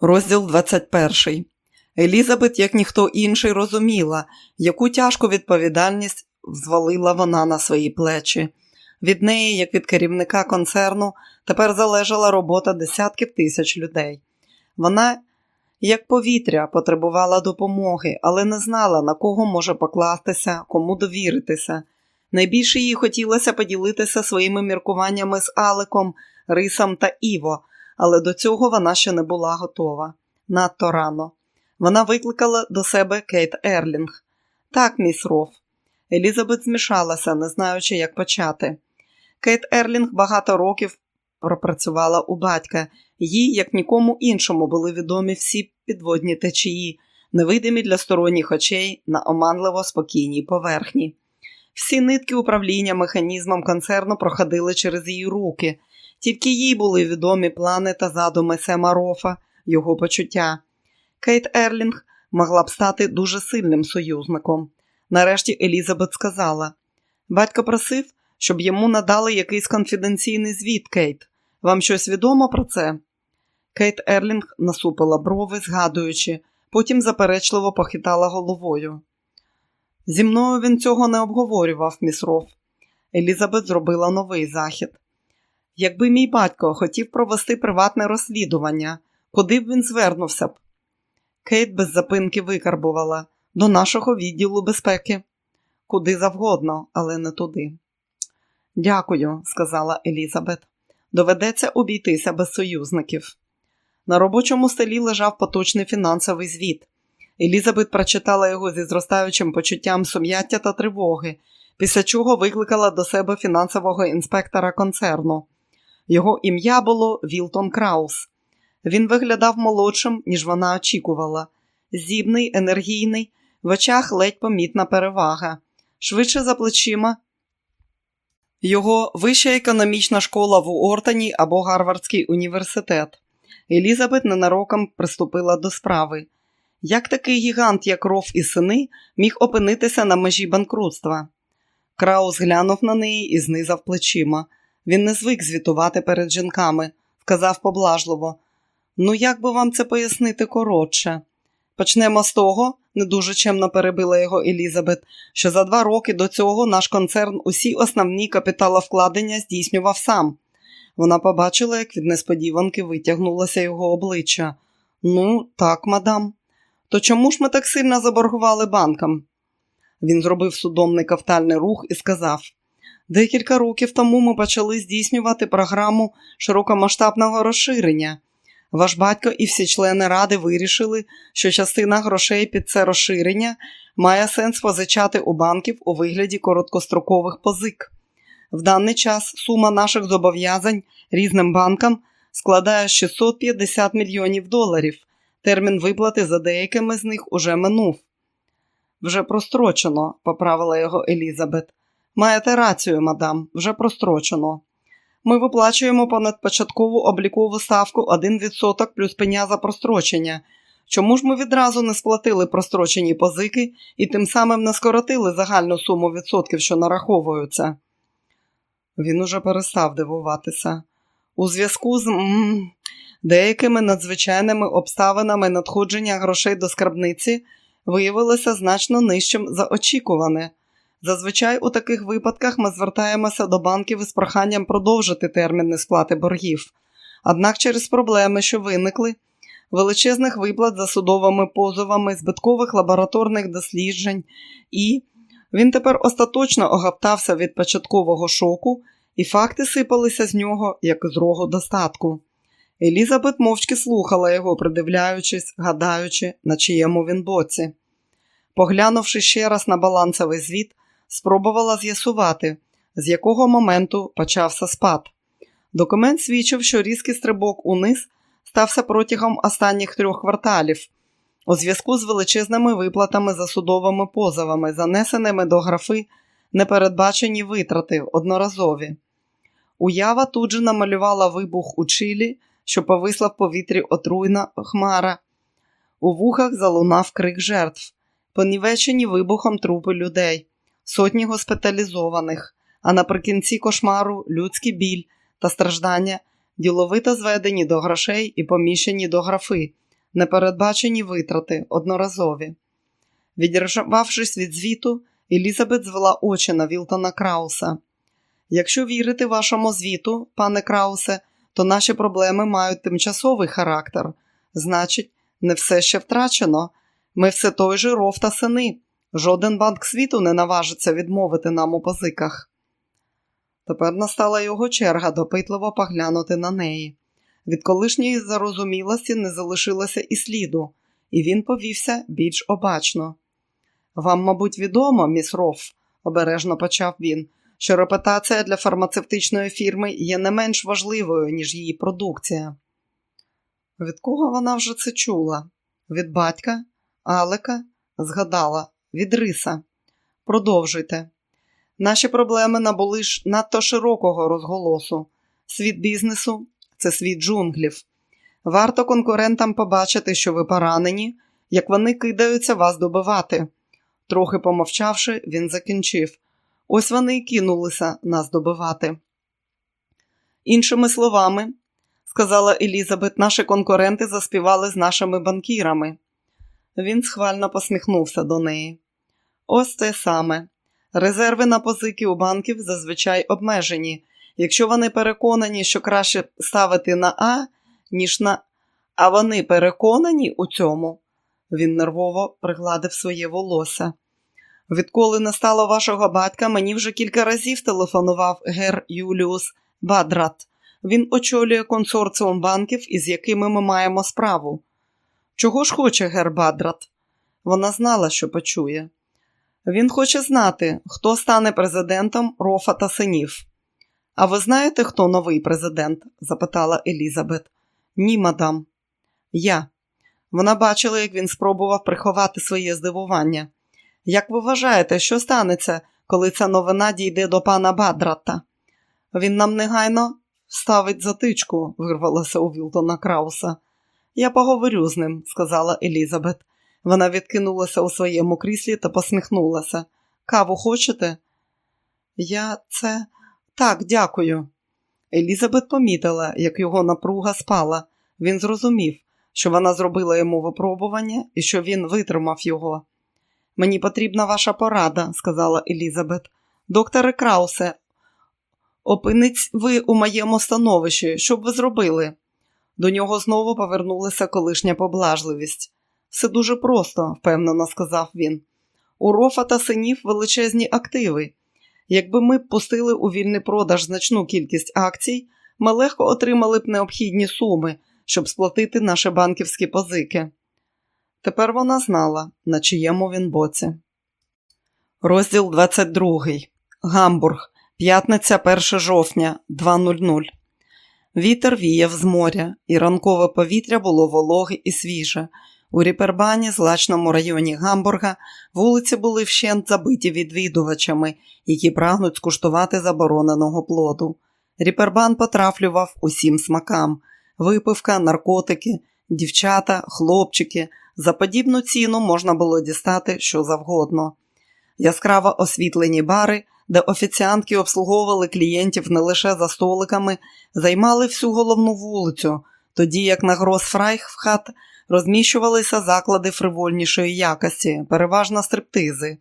Розділ 21. Елізабет, як ніхто інший, розуміла, яку тяжку відповідальність взвалила вона на свої плечі. Від неї, як від керівника концерну, тепер залежала робота десятків тисяч людей. Вона, як повітря, потребувала допомоги, але не знала, на кого може покластися, кому довіритися. Найбільше їй хотілося поділитися своїми міркуваннями з Аликом, Рисом та Іво але до цього вона ще не була готова. Надто рано. Вона викликала до себе Кейт Ерлінг. Так, міс Роф. Елізабет змішалася, не знаючи, як почати. Кейт Ерлінг багато років пропрацювала у батька. Їй, як нікому іншому, були відомі всі підводні течії, невидимі для сторонніх очей на оманливо спокійній поверхні. Всі нитки управління механізмом концерну проходили через її руки, тільки їй були відомі плани та задуми Сема Рофа, його почуття. Кейт Ерлінг могла б стати дуже сильним союзником. Нарешті Елізабет сказала: батько просив, щоб йому надали якийсь конфіденційний звіт, Кейт. Вам щось відомо про це? Кейт Ерлінг насупила брови, згадуючи, потім заперечливо похитала головою. Зі мною він цього не обговорював, міс Роф. Елізабет зробила новий захід. Якби мій батько хотів провести приватне розслідування, куди б він звернувся б? Кейт без запинки викарбувала до нашого відділу безпеки. Куди завгодно, але не туди. Дякую, сказала Елізабет. Доведеться обійтися без союзників. На робочому столі лежав поточний фінансовий звіт. Елізабет прочитала його зі зростаючим почуттям сум'яття та тривоги, після чого викликала до себе фінансового інспектора концерну. Його ім'я було Вілтон Краус. Він виглядав молодшим, ніж вона очікувала. Зібний, енергійний, в очах ледь помітна перевага. Швидше за плечима. Його вища економічна школа в Уортоні або Гарвардський університет. Елізабет ненароком приступила до справи. Як такий гігант, як ров і сини, міг опинитися на межі банкрутства? Краус глянув на неї і знизав плечима. Він не звик звітувати перед жінками, сказав поблажливо. Ну, як би вам це пояснити коротше? Почнемо з того, не дуже чемно перебила його Елізабет, що за два роки до цього наш концерн усі основні капіталовкладення здійснював сам. Вона побачила, як від несподіванки витягнулося його обличчя. Ну, так, мадам. То чому ж ми так сильно заборгували банкам? Він зробив судомний кавтальний рух і сказав Декілька років тому ми почали здійснювати програму широкомасштабного розширення. Ваш батько і всі члени ради вирішили, що частина грошей під це розширення має сенс позичати у банків у вигляді короткострокових позик. В даний час сума наших зобов'язань різним банкам складає 650 мільйонів доларів. Термін виплати за деякими з них уже минув. Вже прострочено, поправила його Елізабет. Маєте рацію, мадам, вже прострочено. Ми виплачуємо понад початкову облікову ставку 1% плюс пеня за прострочення. Чому ж ми відразу не сплатили прострочені позики і тим самим не скоротили загальну суму відсотків, що нараховуються? Він уже перестав дивуватися. У зв'язку з м деякими надзвичайними обставинами надходження грошей до скарбниці виявилося значно нижчим за очікуване. Зазвичай у таких випадках ми звертаємося до банків із проханням продовжити терміни сплати боргів. Однак через проблеми, що виникли, величезних виплат за судовими позовами, збиткових лабораторних досліджень, і він тепер остаточно огаптався від початкового шоку, і факти сипалися з нього, як з рогу достатку. Елізабет мовчки слухала його, придивляючись, гадаючи, на чиєму він боці. Поглянувши ще раз на балансовий звіт, спробувала з'ясувати, з якого моменту почався спад. Документ свідчив, що різкий стрибок униз стався протягом останніх трьох кварталів у зв'язку з величезними виплатами за судовими позовами, занесеними до графи непередбачені витрати одноразові. Уява тут же намалювала вибух у Чилі, що повисла в повітрі отруйна хмара. У вухах залунав крик жертв, понівечені вибухом трупи людей сотні госпіталізованих, а наприкінці кошмару людський біль та страждання, діловито зведені до грошей і поміщені до графи, непередбачені витрати одноразові. Відірвавшись від звіту, Елізабет звела очі на Вілтона Крауса. Якщо вірити вашому звіту, пане Краусе, то наші проблеми мають тимчасовий характер. Значить, не все ще втрачено. Ми все той же ров та сини. Жоден банк світу не наважиться відмовити нам у позиках. Тепер настала його черга допитливо поглянути на неї. Від колишньої зарозумілості не залишилося і сліду, і він повівся більш обачно. Вам, мабуть, відомо, міс Роф, обережно почав він, що репутація для фармацевтичної фірми є не менш важливою, ніж її продукція. Від кого вона вже це чула? Від батька, Алека, згадала, від риса. Продовжуйте. Наші проблеми набули ж надто широкого розголосу. Світ бізнесу це світ джунглів. Варто конкурентам побачити, що ви поранені, як вони кидаються вас добивати. Трохи помовчавши, він закінчив. Ось вони й кинулися нас добивати. Іншими словами, сказала Елізабет, наші конкуренти заспівали з нашими банкірами. Він схвально посміхнувся до неї. Ось те саме. Резерви на позики у банків зазвичай обмежені. Якщо вони переконані, що краще ставити на А, ніж на А вони переконані у цьому. Він нервово пригладив своє волосся. Відколи не стало вашого батька, мені вже кілька разів телефонував гер Юліус Бадрат. Він очолює консорціум банків, із якими ми маємо справу. Чого ж хоче гер Бадрат? Вона знала, що почує. Він хоче знати, хто стане президентом Рофа та синів. А ви знаєте, хто новий президент? запитала Елізабет. Ні, мадам. Я. Вона бачила, як він спробував приховати своє здивування. Як ви вважаєте, що станеться, коли ця новина дійде до пана Бадрата? Він нам негайно ставить затичку, вирвалося у Вілтона Крауса. Я поговорю з ним, сказала Елізабет. Вона відкинулася у своєму кріслі та посміхнулася. Каву хочете? Я це так, дякую. Елізабет помітила, як його напруга спала. Він зрозумів, що вона зробила йому випробування і що він витримав його. Мені потрібна ваша порада, сказала Елізабет. Докторе Краусе, опинить ви у моєму становищі, що б ви зробили? До нього знову повернулася колишня поблажливість. Все дуже просто, впевнено сказав він. У рофа та синів величезні активи. Якби ми пустили у вільний продаж значну кількість акцій, ми легко отримали б необхідні суми, щоб сплатити наші банківські позики. Тепер вона знала, на чиєму він боці. Розділ 22. Гамбург. П'ятниця 1 жовтня 2.00. Вітер віяв з моря, і ранкове повітря було вологе і свіже. У Ріпербані, злачному районі Гамбурга, вулиці були вщент забиті відвідувачами, які прагнуть скуштувати забороненого плоду. Ріпербан потрафлював усім смакам: випивка, наркотики, дівчата, хлопчики. За подібну ціну можна було дістати що завгодно. Яскраво освітлені бари, де офіціантки обслуговували клієнтів не лише за столиками, займали всю головну вулицю, тоді як на Гросфрайххат розміщувалися заклади фривольнішої якості, переважно стриптизи.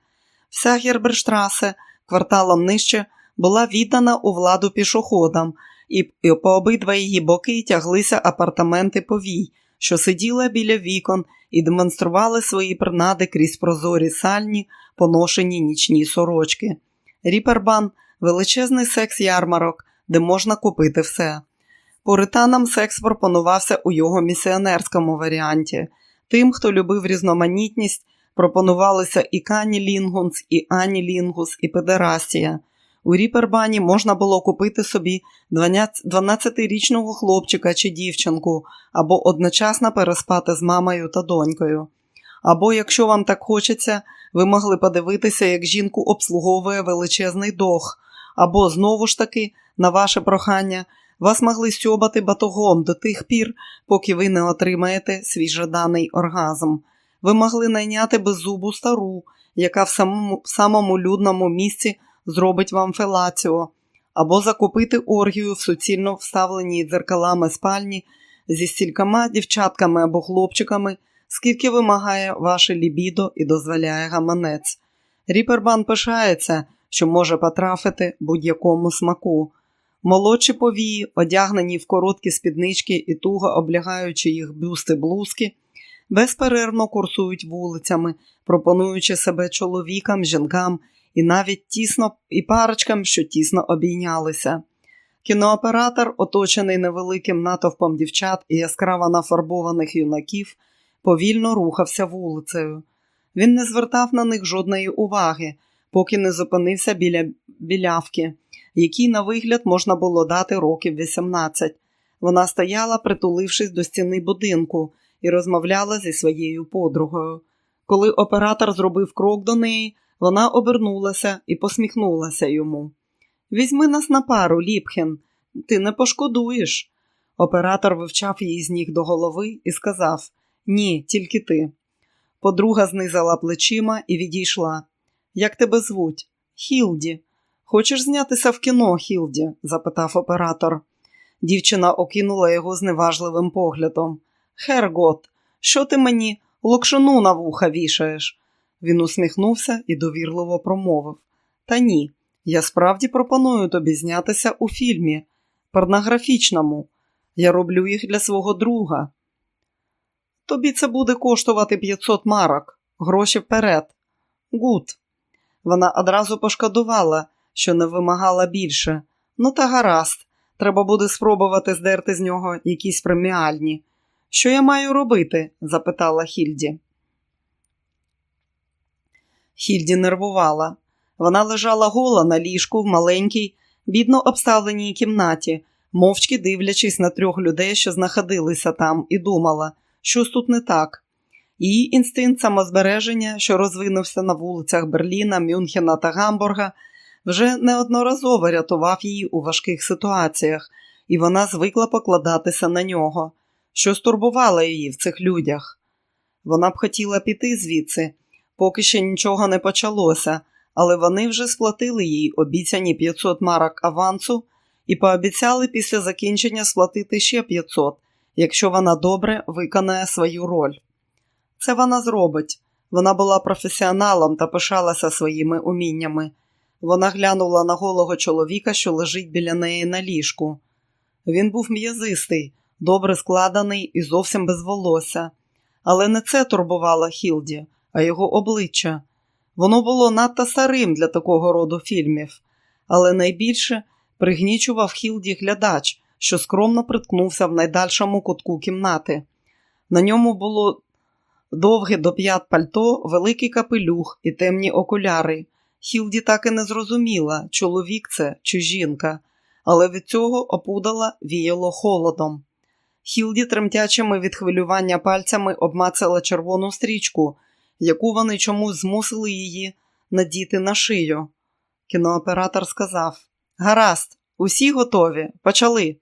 Вся Герберштрасе, кварталом нижче, була віддана у владу пішоходам, і по обидва її боки тяглися апартаменти повій, що сиділа біля вікон і демонстрували свої принади крізь прозорі сальні, поношені нічні сорочки. Ріпербан величезний секс-ярмарок, де можна купити все. Пуританам секс пропонувався у його місіонерському варіанті. Тим, хто любив різноманітність, пропонувалися і Кані Лінгунс, і Ані Лінгус, і Педерастія. У Ріпербані можна було купити собі 12-річного хлопчика чи дівчинку, або одночасно переспати з мамою та донькою. Або, якщо вам так хочеться, ви могли подивитися, як жінку обслуговує величезний дог, або знову ж таки, на ваше прохання, вас могли сьобати батогом до тих пір, поки ви не отримаєте свій жаданий оргазм. Ви могли найняти беззубу стару, яка в самому, в самому людному місці зробить вам фелаціо, або закупити оргію в суцільно вставленій дзеркалами спальні, зі стількома дівчатками або хлопчиками, скільки вимагає ваше лібідо і дозволяє гаманець. Ріпербан пишається, що може потрафити будь-якому смаку. Молодші повії, одягнені в короткі спіднички і туго облягаючи їх бюсти блузки, безперервно курсують вулицями, пропонуючи себе чоловікам, жінкам і навіть тісно і парочкам, що тісно обійнялися. Кінооператор, оточений невеликим натовпом дівчат і яскраво нафарбованих юнаків, повільно рухався вулицею. Він не звертав на них жодної уваги, поки не зупинився біля білявки, якій, на вигляд, можна було дати років 18. Вона стояла, притулившись до стіни будинку, і розмовляла зі своєю подругою. Коли оператор зробив крок до неї, вона обернулася і посміхнулася йому. Візьми нас на пару, Ліпхен, ти не пошкодуєш. Оператор вивчав її з ніг до голови і сказав Ні, тільки ти. Подруга знизала плечима і відійшла. Як тебе звуть? Хілді. Хочеш знятися в кіно, Хілді? запитав оператор. Дівчина окинула його зневажливим поглядом. Хергот, що ти мені локшину на вуха вішаєш? Він усміхнувся і довірливо промовив Та ні, я справді пропоную тобі знятися у фільмі, порнографічному. Я роблю їх для свого друга. Тобі це буде коштувати 500 марок, гроші вперед. Гуд. Вона одразу пошкодувала, що не вимагала більше. Ну, та гаразд, треба буде спробувати здерти з нього якісь преміальні. Що я маю робити? запитала Хільді. Хільді нервувала. Вона лежала гола на ліжку в маленькій, бідно обставленій кімнаті, мовчки дивлячись на трьох людей, що знаходилися там, і думала, щось тут не так. Її інстинкт самозбереження, що розвинувся на вулицях Берліна, Мюнхена та Гамбурга, вже неодноразово рятував її у важких ситуаціях, і вона звикла покладатися на нього. Щось турбувало її в цих людях. Вона б хотіла піти звідси, поки ще нічого не почалося, але вони вже сплатили їй обіцяні 500 марок авансу і пообіцяли після закінчення сплатити ще 500, якщо вона добре виконає свою роль. Це вона зробить. Вона була професіоналом та пишалася своїми уміннями. Вона глянула на голого чоловіка, що лежить біля неї на ліжку. Він був м'язистий, добре складений і зовсім без волосся. Але не це турбувало Хілді, а його обличчя. Воно було надто старим для такого роду фільмів, але найбільше пригнічував Хілді глядач, що скромно приткнувся в найдальшому кутку кімнати. На ньому було довге до п'ят пальто, великий капелюх і темні окуляри. Хілді так і не зрозуміла, чоловік це чи жінка, але від цього опудала віяло холодом. Хілді тремтячими від хвилювання пальцями обмацала червону стрічку, яку вони чомусь змусили її надіти на шию. Кінооператор сказав: Гаразд, усі готові, почали.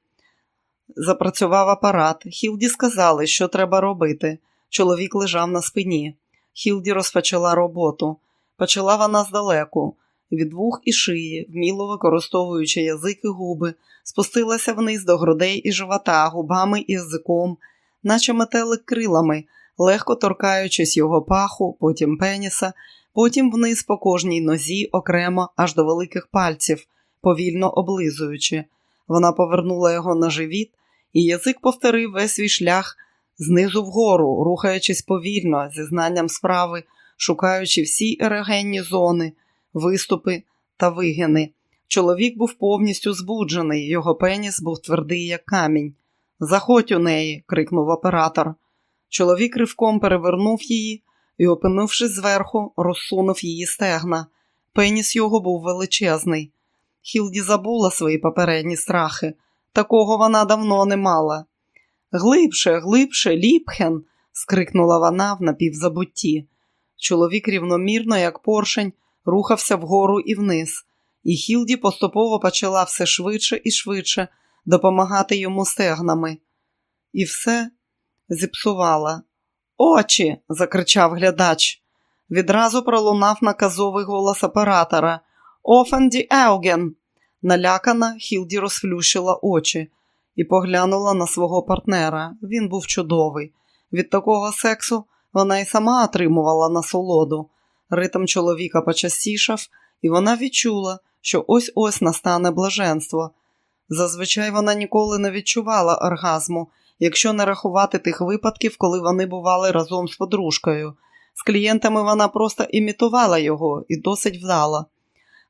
Запрацював апарат. Хілді сказали, що треба робити. Чоловік лежав на спині. Хілді розпочала роботу. Почала вона здалеку, від вух і шиї, вміло використовуючи язик і губи, спустилася вниз до грудей і живота, губами і язиком, наче метелик крилами, легко торкаючись його паху, потім пеніса, потім вниз по кожній нозі окремо аж до великих пальців, повільно облизуючи. Вона повернула його на живіт, і язик повторив весь свій шлях знизу вгору, рухаючись повільно, зі знанням справи, шукаючи всі ерогенні зони, виступи та вигини. Чоловік був повністю збуджений, його пеніс був твердий, як камінь. Заходь у неї, крикнув оператор. Чоловік ривком перевернув її і, опинившись зверху, розсунув її стегна. Пеніс його був величезний. Хілді забула свої попередні страхи. Такого вона давно не мала. Глибше, глибше, ліпхен. скрикнула вона в напівзабутті. Чоловік рівномірно, як поршень, рухався вгору і вниз, і Хілді поступово почала все швидше і швидше допомагати йому стегнами. І все зіпсувала. Очі. закричав глядач. Відразу пролунав наказовий голос оператора. Офенді Еуген. Налякана, Хілді розфлющила очі. і поглянула на свого партнера. Він був чудовий. Від такого сексу вона й сама отримувала насолоду. Ритм чоловіка почастішав, і вона відчула, що ось ось настане блаженство. Зазвичай вона ніколи не відчувала оргазму, якщо не рахувати тих випадків, коли вони бували разом з подружкою. З клієнтами вона просто імітувала його і досить вдала.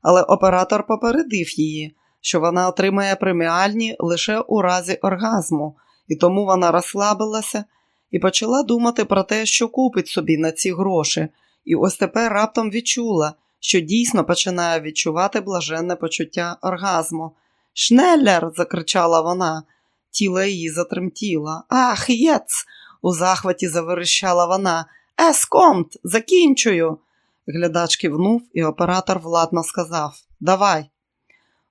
Але оператор попередив її, що вона отримає преміальні лише у разі оргазму, і тому вона розслабилася і почала думати про те, що купить собі на ці гроші, і ось тепер раптом відчула, що дійсно починає відчувати блаженне почуття оргазму. Шнеллер! закричала вона. Тіло її затремтіло. Ах, єц! у захваті заверещала вона. Ескомт, закінчую. Глядач кивнув, і оператор владно сказав Давай.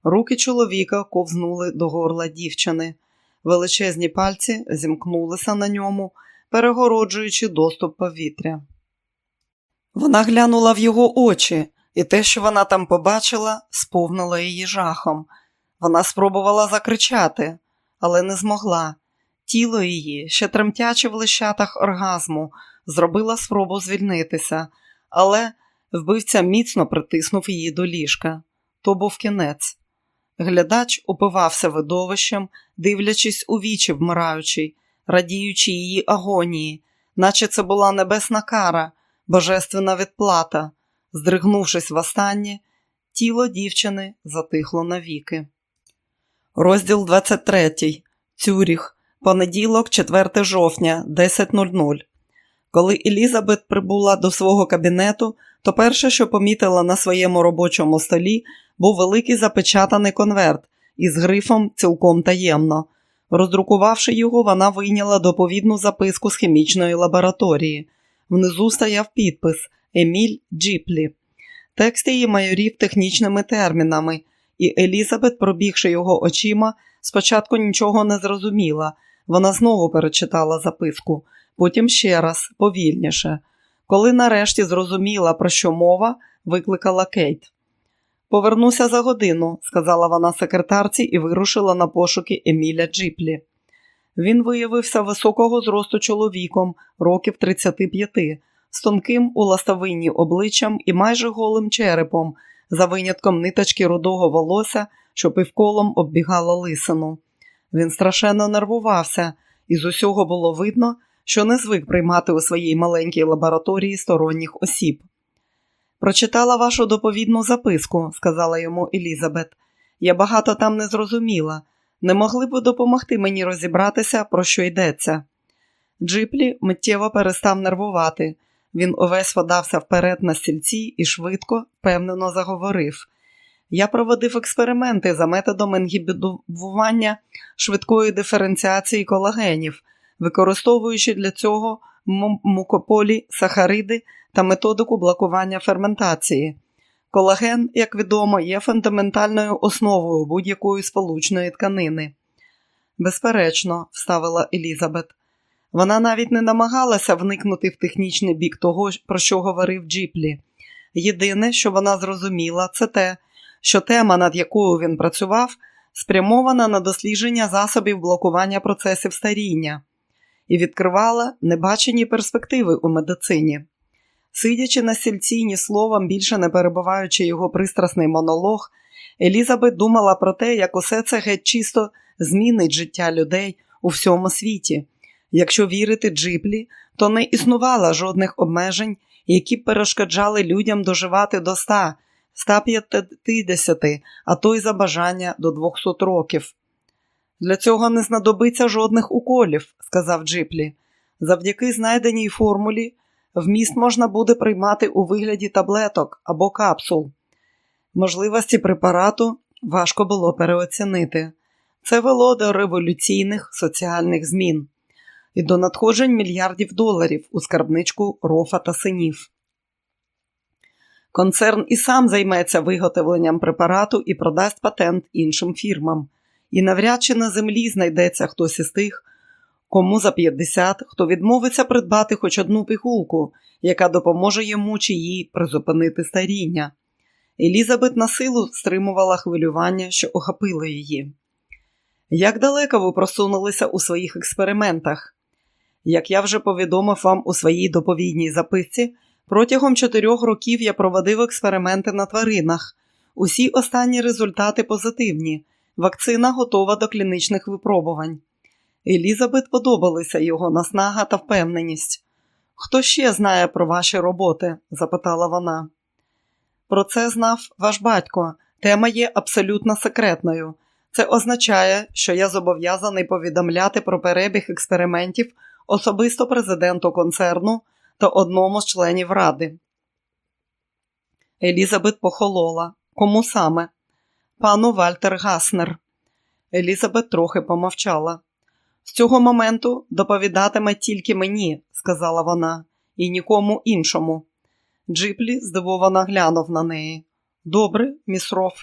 Руки чоловіка ковзнули до горла дівчини. Величезні пальці зімкнулися на ньому, перегороджуючи доступ повітря. Вона глянула в його очі, і те, що вона там побачила, сповнило її жахом. Вона спробувала закричати, але не змогла. Тіло її, ще тремтячи в лищатах оргазму, зробила спробу звільнитися, але вбивця міцно притиснув її до ліжка. То був кінець. Глядач упивався видовищем, дивлячись у вічі вмираючий, радіючи її агонії, наче це була небесна кара, божественна відплата. Здригнувшись востаннє, тіло дівчини затихло навіки. Розділ 23. Цюріх. Понеділок, 4 жовтня, 10.00. Коли Елізабет прибула до свого кабінету, то перше, що помітила на своєму робочому столі, був великий запечатаний конверт із грифом цілком таємно. Роздрукувавши його, вона вийняла доповідну записку з хімічної лабораторії. Внизу стояв підпис Еміль Джіплі. Текст її майорів технічними термінами, і Елізабет, пробігши його очима, спочатку нічого не зрозуміла. Вона знову перечитала записку, потім ще раз, повільніше. Коли нарешті зрозуміла, про що мова, викликала Кейт. Повернуся за годину, сказала вона секретарці і вирушила на пошуки Еміля Джіплі. Він виявився високого зросту чоловіком, років 35, з тонким у ластовинні обличчям і майже голим черепом, за винятком ниточки рудого волосся, що півколом оббігало лисину. Він страшенно нервувався, і з усього було видно, що не звик приймати у своїй маленькій лабораторії сторонніх осіб. Прочитала вашу доповідну записку, сказала йому Елізабет. Я багато там не зрозуміла. Не могли б ви допомогти мені розібратися, про що йдеться. Джиплі миттєво перестав нервувати. Він увесь подався вперед на стільці і швидко, впевнено заговорив. Я проводив експерименти за методом інгібування швидкої диференціації колагенів, використовуючи для цього мукополі, сахариди та методику блокування ферментації. Колаген, як відомо, є фундаментальною основою будь-якої сполучної тканини. Безперечно, вставила Елізабет. Вона навіть не намагалася вникнути в технічний бік того, про що говорив Джіплі. Єдине, що вона зрозуміла, це те, що тема, над якою він працював, спрямована на дослідження засобів блокування процесів старіння і відкривала небачені перспективи у медицині. Сидячи на стільці, ні словом, більше не перебуваючи його пристрасний монолог, Елізабет думала про те, як усе це геть чисто змінить життя людей у всьому світі. Якщо вірити Джиплі, то не існувало жодних обмежень, які б перешкоджали людям доживати до 100, 150, а то й за бажання до 200 років. Для цього не знадобиться жодних уколів, сказав Джиплі. Завдяки знайденій формулі вміст можна буде приймати у вигляді таблеток або капсул. Можливості препарату важко було переоцінити. Це вело до революційних соціальних змін і до надходжень мільярдів доларів у скарбничку рофа та синів. Концерн і сам займеться виготовленням препарату і продасть патент іншим фірмам. І навряд чи на землі знайдеться хтось із тих, кому за 50, хто відмовиться придбати хоч одну пігулку, яка допоможе йому чи їй призупинити старіння. Елізабет на силу стримувала хвилювання, що охопило її. Як далеко ви просунулися у своїх експериментах? Як я вже повідомив вам у своїй доповідній записці, протягом чотирьох років я проводив експерименти на тваринах. Усі останні результати позитивні. Вакцина готова до клінічних випробувань. Елізабет подобалися його наснага та впевненість. Хто ще знає про ваші роботи? запитала вона. Про це знав ваш батько. Тема є абсолютно секретною. Це означає, що я зобов'язаний повідомляти про перебіг експериментів особисто президенту концерну та одному з членів ради. Елізабет похолола. Кому саме? Пану Вальтер Гаснер. Елізабет трохи помовчала. З цього моменту доповідатиме тільки мені, сказала вона, і нікому іншому. Джиплі здивовано глянув на неї. Добре, міс Роф.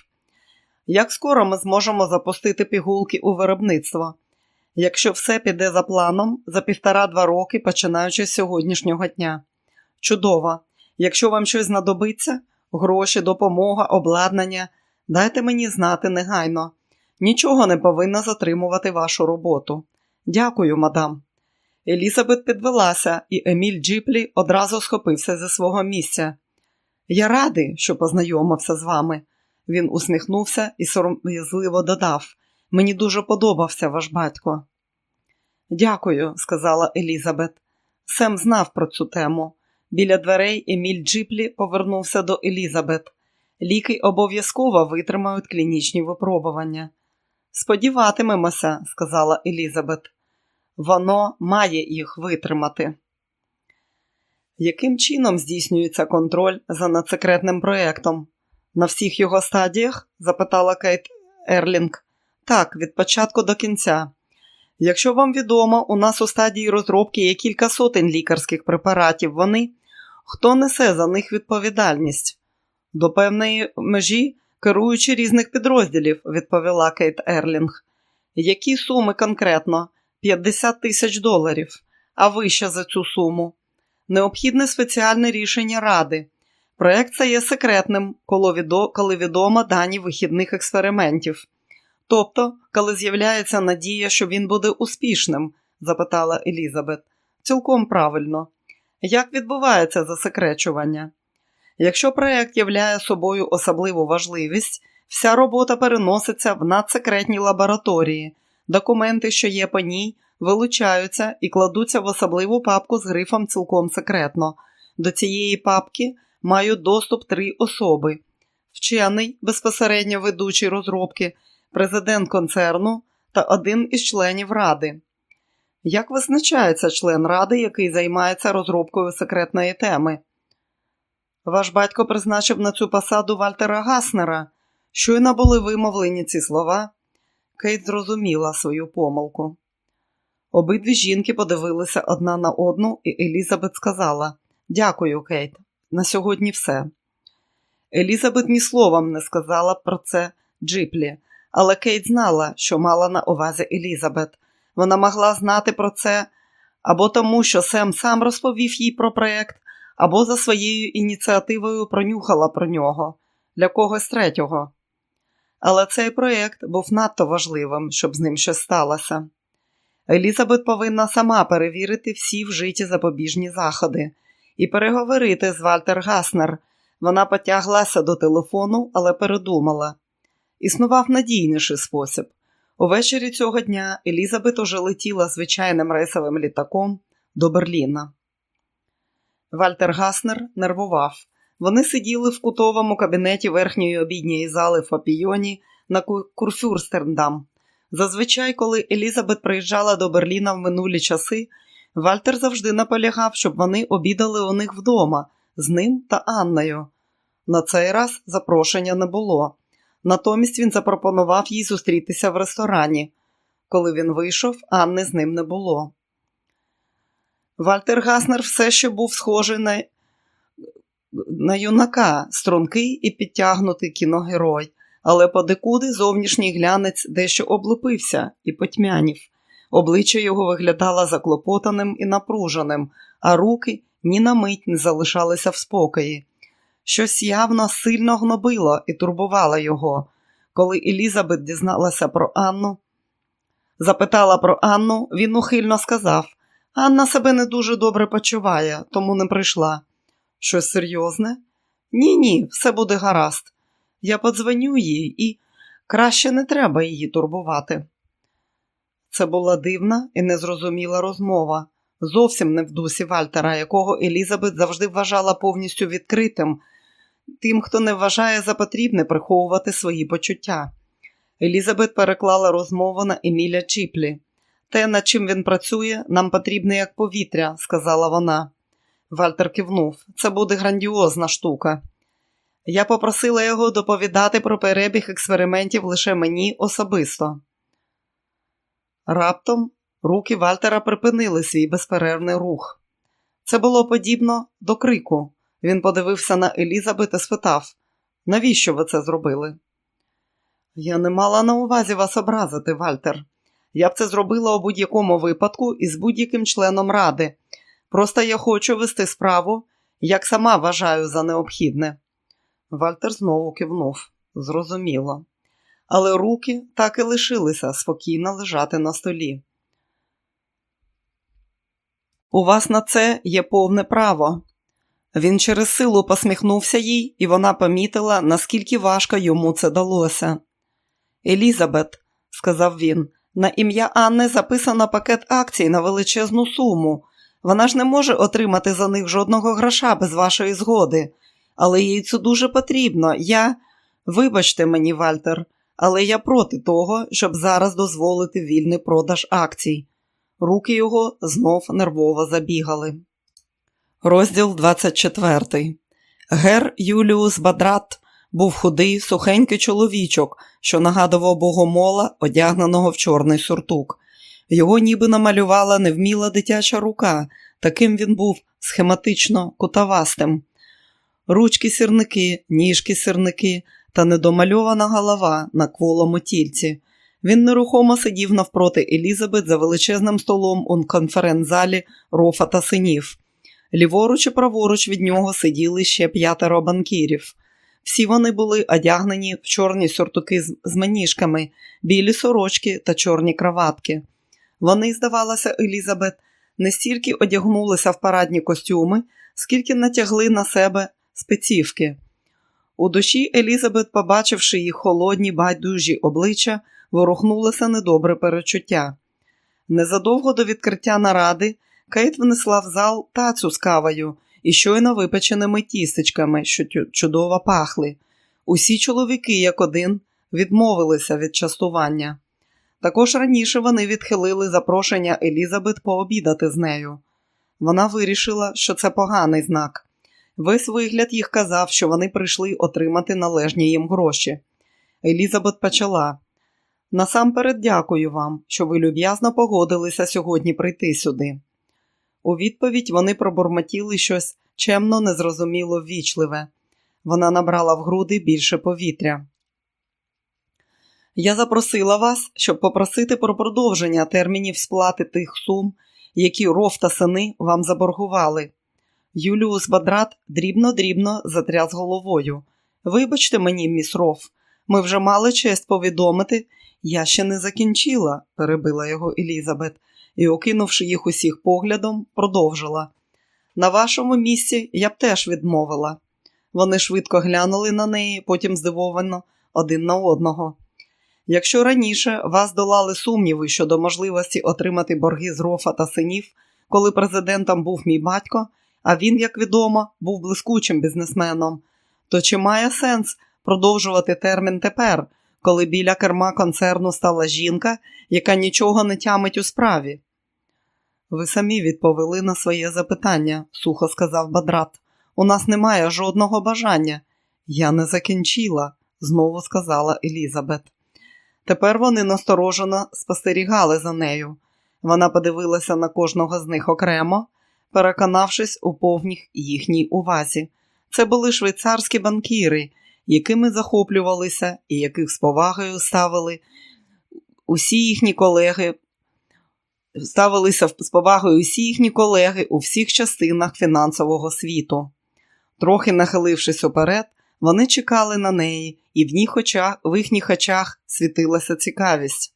Як скоро ми зможемо запустити пігулки у виробництво? Якщо все піде за планом, за півтора-два роки, починаючи з сьогоднішнього дня. Чудово! Якщо вам щось знадобиться, гроші, допомога, обладнання, дайте мені знати негайно. Нічого не повинно затримувати вашу роботу. Дякую, мадам. Елізабет підвелася, і Еміль Джіплі одразу схопився зі свого місця. Я радий, що познайомився з вами. Він усміхнувся і сором'язливо додав. Мені дуже подобався ваш батько. Дякую, сказала Елізабет. Сем знав про цю тему. Біля дверей Еміль Джиплі повернувся до Елізабет. Ліки обов'язково витримають клінічні випробування. Сподіватимемося, сказала Елізабет. Воно має їх витримати. Яким чином здійснюється контроль за надсекретним проєктом? На всіх його стадіях? запитала Кейт Ерлінг. Так, від початку до кінця. Якщо вам відомо, у нас у стадії розробки є кілька сотень лікарських препаратів. Вони хто несе за них відповідальність? До певної межі керуючи різних підрозділів, відповіла Кейт Ерлінг. Які суми конкретно? 50 тисяч доларів, а вище за цю суму. Необхідне спеціальне рішення ради. Проект це є секретним, коли відомо дані вихідних експериментів. Тобто, коли з'являється надія, що він буде успішним? запитала Елізабет. Цілком правильно. Як відбувається засекречування? Якщо проект являє собою особливу важливість, вся робота переноситься в надсекретні лабораторії, документи, що є по ній, вилучаються і кладуться в особливу папку з грифом цілком секретно. До цієї папки мають доступ три особи: вчений, безпосередньо ведучий розробки, президент концерну та один із членів ради. Як визначається член ради, який займається розробкою секретної теми? Ваш батько призначив на цю посаду Вальтера Гаснера. Щойно були вимовлені ці слова. Кейт зрозуміла свою помилку. Обидві жінки подивилися одна на одну, і Елізабет сказала: Дякую, Кейт, на сьогодні все. Елізабет ні словом не сказала про це Джиплі, але Кейт знала, що мала на увазі Елізабет. Вона могла знати про це або тому, що Сем сам розповів їй про проєкт, або за своєю ініціативою пронюхала про нього для когось третього. Але цей проєкт був надто важливим, щоб з ним щось сталося. Елізабет повинна сама перевірити всі вжиті запобіжні заходи і переговорити з Вальтер Гаснер. Вона потяглася до телефону, але передумала. Існував надійніший спосіб. Увечері цього дня Елізабет уже летіла звичайним рейсовим літаком до Берліна. Вальтер Гаснер нервував. Вони сиділи в кутовому кабінеті верхньої обідньої зали в Папійоні на Курфюрстерндам. Зазвичай, коли Елізабет приїжджала до Берліна в минулі часи, Вальтер завжди наполягав, щоб вони обідали у них вдома з ним та Анною. На цей раз запрошення не було. Натомість він запропонував їй зустрітися в ресторані. Коли він вийшов, Анни з ним не було. Вальтер Гаснер все ще був схожий на на юнака, стрункий і підтягнутий кіногерой, але подекуди зовнішній глянець дещо облупився і потьмянів. Обличчя його виглядало заклопотаним і напруженим, а руки ні на мить не залишалися в спокої. Щось явно сильно гнобило і турбувало його. Коли Елізабет дізналася про Анну, запитала про Анну, він ухильно сказав Анна себе не дуже добре почуває, тому не прийшла. Щось серйозне? Ні, ні, все буде гаразд. Я подзвоню їй і краще не треба її турбувати. Це була дивна і незрозуміла розмова, зовсім не в дусі Вальтера, якого Елізабет завжди вважала повністю відкритим, тим, хто не вважає за потрібне приховувати свої почуття. Елізабет переклала розмову на Еміля Чіплі. Те, над чим він працює, нам потрібне як повітря, сказала вона. Вальтер кивнув. Це буде грандіозна штука. Я попросила його доповідати про перебіг експериментів лише мені особисто. Раптом руки Вальтера припинили свій безперервний рух. Це було подібно до крику. Він подивився на Елізабет і спитав, навіщо ви це зробили? Я не мала на увазі вас образити, Вальтер. Я б це зробила у будь-якому випадку і з будь-яким членом ради. Просто я хочу вести справу, як сама вважаю за необхідне. Вальтер знову кивнув. Зрозуміло. Але руки так і лишилися спокійно лежати на столі. У вас на це є повне право. Він через силу посміхнувся їй, і вона помітила, наскільки важко йому це далося. Елізабет, сказав він, на ім'я Анни записано пакет акцій на величезну суму. Вона ж не може отримати за них жодного гроша без вашої згоди. Але їй це дуже потрібно. Я. Вибачте мені, Вальтер, але я проти того, щоб зараз дозволити вільний продаж акцій. Руки його знов нервово забігали. Розділ 24. Гер Юліус Бадрат був худий, сухенький чоловічок, що нагадував богомола, одягненого в чорний сюртук. Його ніби намалювала невміла дитяча рука, таким він був схематично кутавастим. Ручки сірники, ніжки сірники та недомальована голова на кволому тільці. Він нерухомо сидів навпроти Елізабет за величезним столом у конференц-залі рофа та синів. Ліворуч і праворуч від нього сиділи ще п'ятеро банкірів. Всі вони були одягнені в чорні сюртуки з маніжками, білі сорочки та чорні краватки. Вони, здавалося, Елізабет, не стільки одягнулися в парадні костюми, скільки натягли на себе спецівки. У душі Елізабет, побачивши їх холодні, байдужі обличчя, ворухнулося недобре перечуття. Незадовго до відкриття наради Кейт внесла в зал тацю з кавою і щойно випеченими тістечками, що чудово пахли. Усі чоловіки, як один, відмовилися від частування. Також раніше вони відхилили запрошення Елізабет пообідати з нею. Вона вирішила, що це поганий знак. Весь вигляд їх казав, що вони прийшли отримати належні їм гроші. Елізабет почала. Насамперед дякую вам, що ви люб'язно погодилися сьогодні прийти сюди. У відповідь вони пробурмотіли щось чемно, незрозуміло ввічливе. Вона набрала в груди більше повітря. Я запросила вас, щоб попросити про продовження термінів сплати тих сум, які ров та сини вам заборгували. Юліус Бадрат дрібно-дрібно затряс головою. Вибачте мені, міс Ров, ми вже мали честь повідомити. Я ще не закінчила, перебила його Елізабет і, окинувши їх усіх поглядом, продовжила. На вашому місці я б теж відмовила. Вони швидко глянули на неї, потім здивовано один на одного. Якщо раніше вас долали сумніви щодо можливості отримати борги з рофа та синів, коли президентом був мій батько, а він, як відомо, був блискучим бізнесменом, то чи має сенс продовжувати термін тепер, коли біля керма концерну стала жінка, яка нічого не тямить у справі? Ви самі відповіли на своє запитання, сухо сказав Бадрат. У нас немає жодного бажання. Я не закінчила, знову сказала Елізабет. Тепер вони насторожено спостерігали за нею. Вона подивилася на кожного з них окремо, переконавшись у повній їхній увазі. Це були швейцарські банкіри, якими захоплювалися і яких з повагою ставили усі їхні колеги, ставилися з повагою усі їхні колеги у всіх частинах фінансового світу. Трохи нахилившись уперед, вони чекали на неї, і в, очах, в їхніх очах світилася цікавість.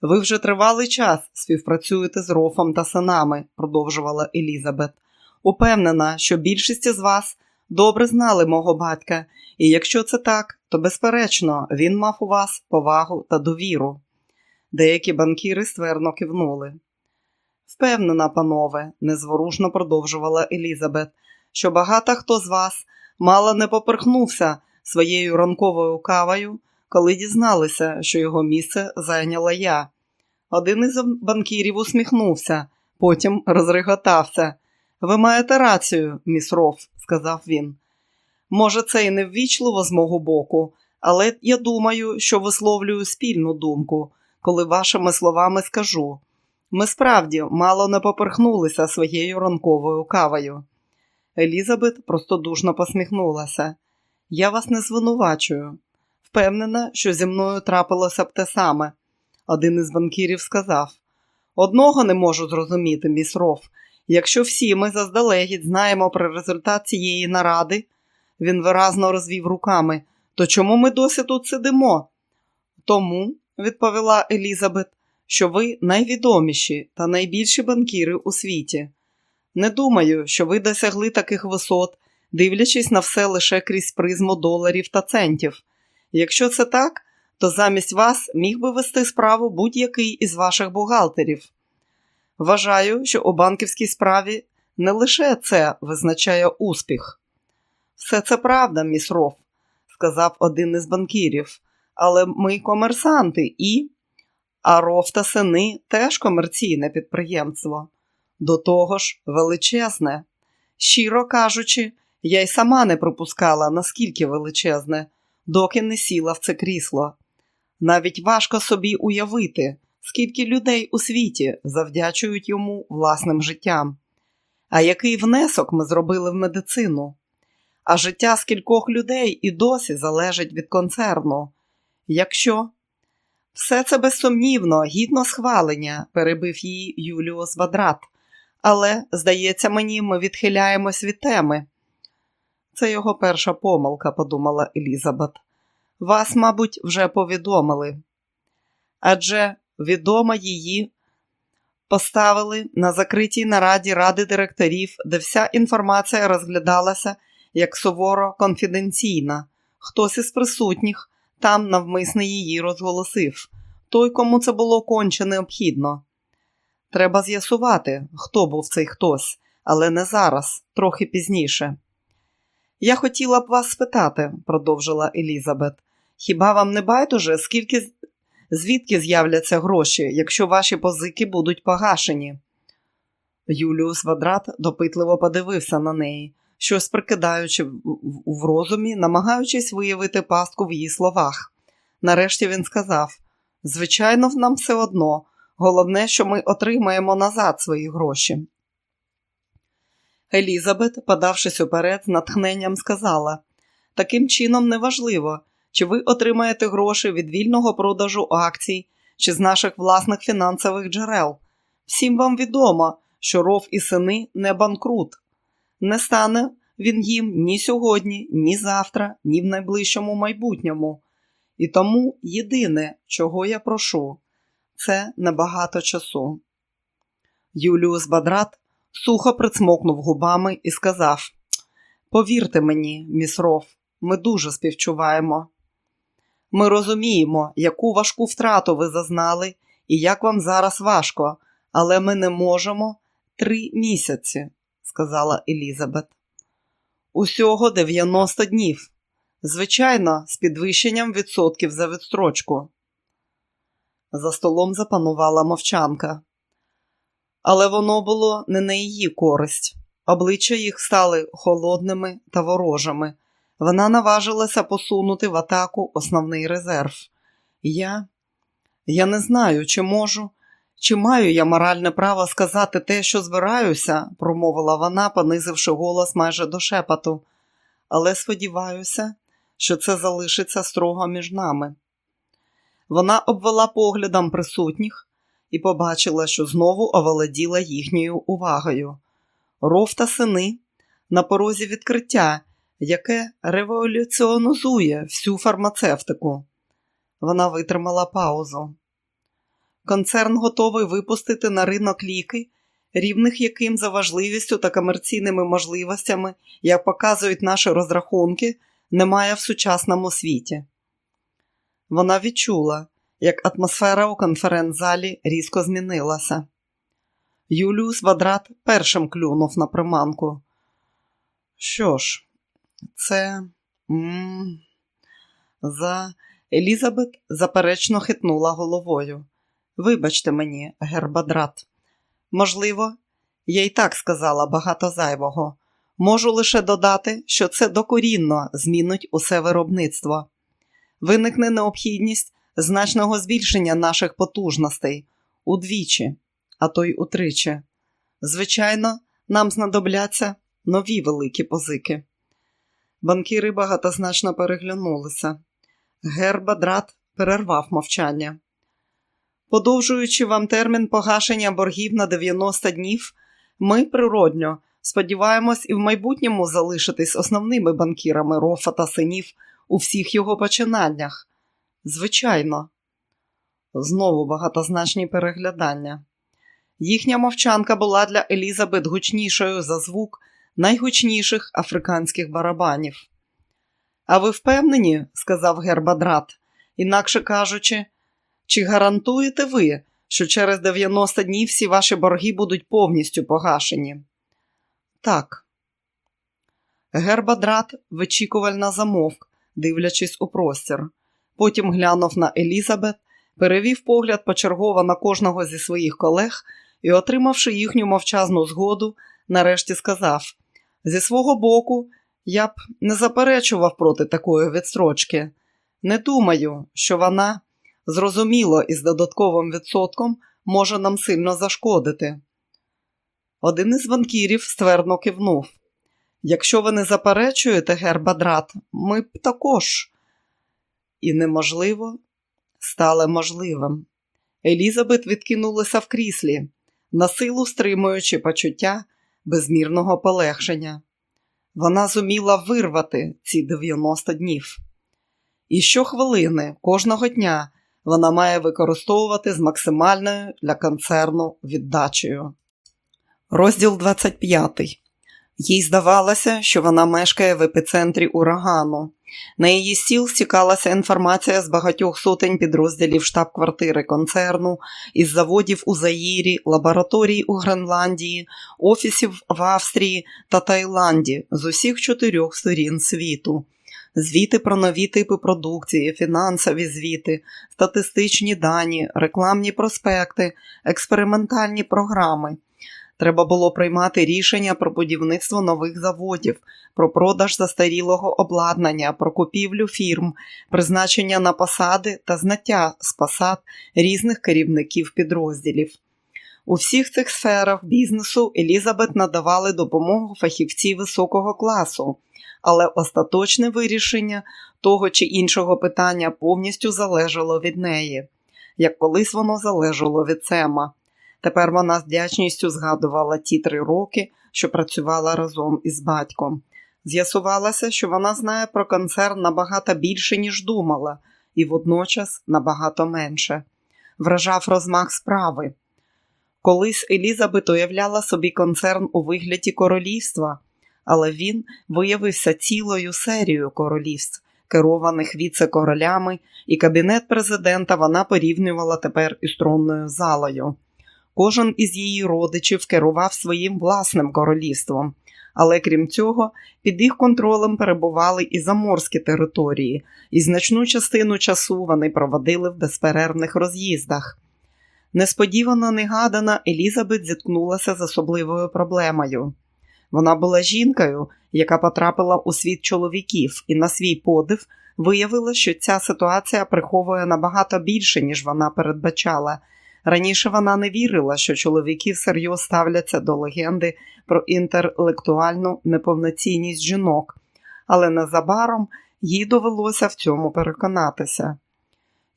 Ви вже тривалий час співпрацюєте з Рофом та синами, продовжувала Елізабет. Упевнена, що більшість з вас добре знали мого батька, і якщо це так, то безперечно він мав у вас повагу та довіру. Деякі банкіри ствердно кивнули. Впевнена, панове, незворушно продовжувала Елізабет, що багато хто з вас мало не поперхнувся своєю ранковою кавою, коли дізналися, що його місце зайняла я. Один із банкірів усміхнувся, потім розреготався. Ви маєте рацію, міс Роф, сказав він. Може, це і неввічливо з мого боку, але я думаю, що висловлюю спільну думку, коли вашими словами скажу. Ми справді мало не поперхнулися своєю ранковою кавою. Елізабет простодушно посміхнулася. Я вас не звинувачую. Впевнена, що зі мною трапилося б те саме. Один із банкірів сказав: Одного не можу зрозуміти, міс Роф. Якщо всі ми заздалегідь знаємо про результат цієї наради, він виразно розвів руками, то чому ми досі тут сидимо? Тому, відповіла Елізабет, що ви найвідоміші та найбільші банкіри у світі. Не думаю, що ви досягли таких висот, дивлячись на все лише крізь призму доларів та центів. Якщо це так, то замість вас міг би вести справу будь-який із ваших бухгалтерів. Вважаю, що у банківській справі не лише це визначає успіх. Все це правда, міс Роф, сказав один із банкірів, але ми комерсанти і. А Роф та сини теж комерційне підприємство. До того ж, величезне. Щиро кажучи, я й сама не припускала, наскільки величезне, доки не сіла в це крісло. Навіть важко собі уявити, скільки людей у світі завдячують йому власним життям. А який внесок ми зробили в медицину? А життя скількох людей і досі залежить від концерну. Якщо все це безсумнівно, гідно схвалення, перебив її Юліус Вадрат. Але, здається мені, ми відхиляємось від теми. Це його перша помилка, подумала Елізабет. Вас, мабуть, вже повідомили. Адже відомо її поставили на закритій нараді ради директорів, де вся інформація розглядалася як суворо конфіденційна. Хтось із присутніх там навмисно її розголосив. Той, кому це було конче необхідно. Треба з'ясувати, хто був цей хтось, але не зараз, трохи пізніше. Я хотіла б вас спитати, продовжила Елізабет. Хіба вам не байдуже, скільки звідки з'являться гроші, якщо ваші позики будуть погашені? Юліус Вадрат допитливо подивився на неї, щось прикидаючи в розумі, намагаючись виявити пастку в її словах. Нарешті він сказав: Звичайно, нам все одно. Головне, що ми отримаємо назад свої гроші. Елізабет, подавшись уперед, з натхненням сказала таким чином неважливо, чи ви отримаєте гроші від вільного продажу акцій чи з наших власних фінансових джерел. Всім вам відомо, що ров і сини не банкрут. Не стане він їм ні сьогодні, ні завтра, ні в найближчому майбутньому. І тому єдине, чого я прошу, це небагато часу. Юліус Бадрат сухо прицмокнув губами і сказав: Повірте мені, міс Роф, ми дуже співчуваємо. Ми розуміємо, яку важку втрату ви зазнали і як вам зараз важко, але ми не можемо три місяці, сказала Елізабет. Усього 90 днів. Звичайно, з підвищенням відсотків за відстрочку. За столом запанувала мовчанка. Але воно було не на її користь. Обличчя їх стали холодними та ворожими. Вона наважилася посунути в атаку основний резерв. Я Я не знаю, чи можу, чи маю я моральне право сказати те, що збираюся, промовила вона, понизивши голос майже до шепоту. Але сподіваюся, що це залишиться строго між нами. Вона обвела поглядом присутніх і побачила, що знову оволоділа їхньою увагою. Ров та сини на порозі відкриття, яке революціонізує всю фармацевтику. Вона витримала паузу. концерн готовий випустити на ринок ліки, рівних яким за важливістю та комерційними можливостями, як показують наші розрахунки, немає в сучасному світі. Вона відчула, як атмосфера у конференц-залі різко змінилася. Юліус Вадрат першим клюнув на приманку. Що ж, це М за Елізабет заперечно хитнула головою. Вибачте мені, гербадрат. Можливо, я й так сказала багато зайвого. Можу лише додати, що це докорінно змінить усе виробництво. Виникне необхідність значного збільшення наших потужностей удвічі, а то й утричі. Звичайно, нам знадобляться нові великі позики. Банкіри багатозначно переглянулися. Гербадрат перервав мовчання. Подовжуючи вам термін погашення боргів на 90 днів, ми природньо сподіваємось і в майбутньому залишитись основними банкірами рофа та синів у всіх його починаннях. Звичайно, знову багатозначні переглядання. Їхня мовчанка була для Елізабет гучнішою за звук найгучніших африканських барабанів. А ви впевнені, сказав Гербадрат, інакше кажучи, чи гарантуєте ви, що через 90 днів всі ваші борги будуть повністю погашені? Так. Гербадрат вичікувально замовк, дивлячись у простір. Потім глянув на Елізабет, перевів погляд почергово на кожного зі своїх колег і, отримавши їхню мовчазну згоду, нарешті сказав: Зі свого боку, я б не заперечував проти такої відстрочки. Не думаю, що вона зрозуміло і з додатковим відсотком може нам сильно зашкодити. Один із банкірів ствердно кивнув. Якщо ви не заперечуєте, гербадрат, ми б також. І неможливо стало можливим. Елізабет відкинулася в кріслі, насилу стримуючи почуття безмірного полегшення. Вона зуміла вирвати ці 90 днів. І щохвилини, кожного дня, вона має використовувати з максимальною для концерну віддачею. Розділ 25. Їй здавалося, що вона мешкає в епіцентрі урагану. На її стіл стікалася інформація з багатьох сотень підрозділів штаб-квартири концерну, із заводів у Заїрі, лабораторій у Гренландії, офісів в Австрії та Таїланді з усіх чотирьох сторін світу. Звіти про нові типи продукції, фінансові звіти, статистичні дані, рекламні проспекти, експериментальні програми. Треба було приймати рішення про будівництво нових заводів, про продаж застарілого обладнання, про купівлю фірм, призначення на посади та знаття з посад різних керівників підрозділів. У всіх цих сферах бізнесу Елізабет надавали допомогу фахівці високого класу, але остаточне вирішення того чи іншого питання повністю залежало від неї, як колись воно залежало від Сема. Тепер вона з вдячністю згадувала ті три роки, що працювала разом із батьком. З'ясувалося, що вона знає про концерн набагато більше, ніж думала, і водночас набагато менше. Вражав розмах справи. Колись Елізабет уявляла собі концерн у вигляді королівства, але він виявився цілою серією королівств, керованих віце-королями, і кабінет президента вона порівнювала тепер із тронною залою. Кожен із її родичів керував своїм власним королівством, але крім цього, під їх контролем перебували і заморські території, і значну частину часу вони проводили в безперервних роз'їздах. Несподівано негадана Елізабет зіткнулася з особливою проблемою. Вона була жінкою, яка потрапила у світ чоловіків, і на свій подив виявила, що ця ситуація приховує набагато більше, ніж вона передбачала. Раніше вона не вірила, що чоловіки всерйоз ставляться до легенди про інтелектуальну неповноцінність жінок, але незабаром їй довелося в цьому переконатися.